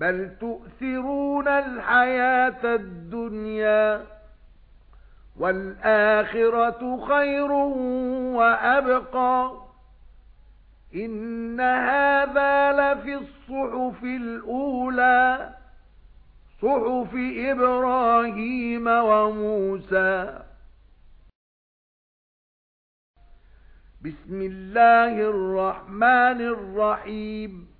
بَلْ تُؤْثِرُونَ الْحَيَاةَ الدُّنْيَا وَالْآخِرَةُ خَيْرٌ وَأَبْقَى إِنَّ هَذَا لَفِي الصُّحُفِ الْأُولَى صُحُفِ إِبْرَاهِيمَ وَمُوسَى. بِسْمِ اللَّهِ الرَّحْمَنِ الرَّحِيمِ.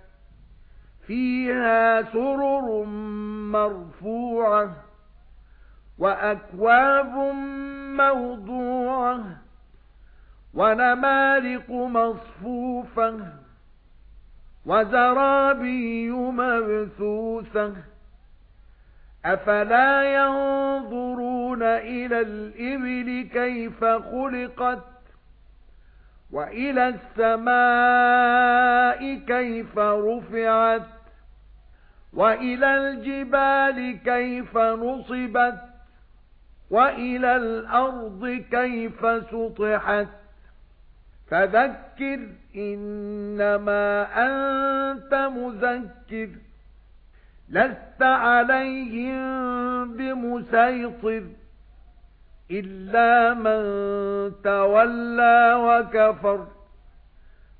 فِيهَا سُرُرٌ مَرْفُوعَةٌ وَأَكْوَابٌ مَوْضُوعَةٌ وَنَمَارِقُ مَصْفُوفَةٌ وَزَرَابِيُّ مَبْثُوثَةٌ أَفَلَا يَنظُرُونَ إِلَى الْإِبِلِ كَيْفَ خُلِقَتْ وَإِلَى السَّمَاءِ كَيْفَ رُفِعَتْ وَإِلَى الْجِبَالِ كَيْفَ نُصِبَتْ وَإِلَى الْأَرْضِ كَيْفَ سُطِحَتْ. فَذَكِّرْ إِنَّمَا أَنْتَ مُذَكِّرٌ لَسْتَ عَلَيْهِمْ بِمُسَيْطِرٍ إِلَّا مَن تَوَلَّى وَكَفَرَ.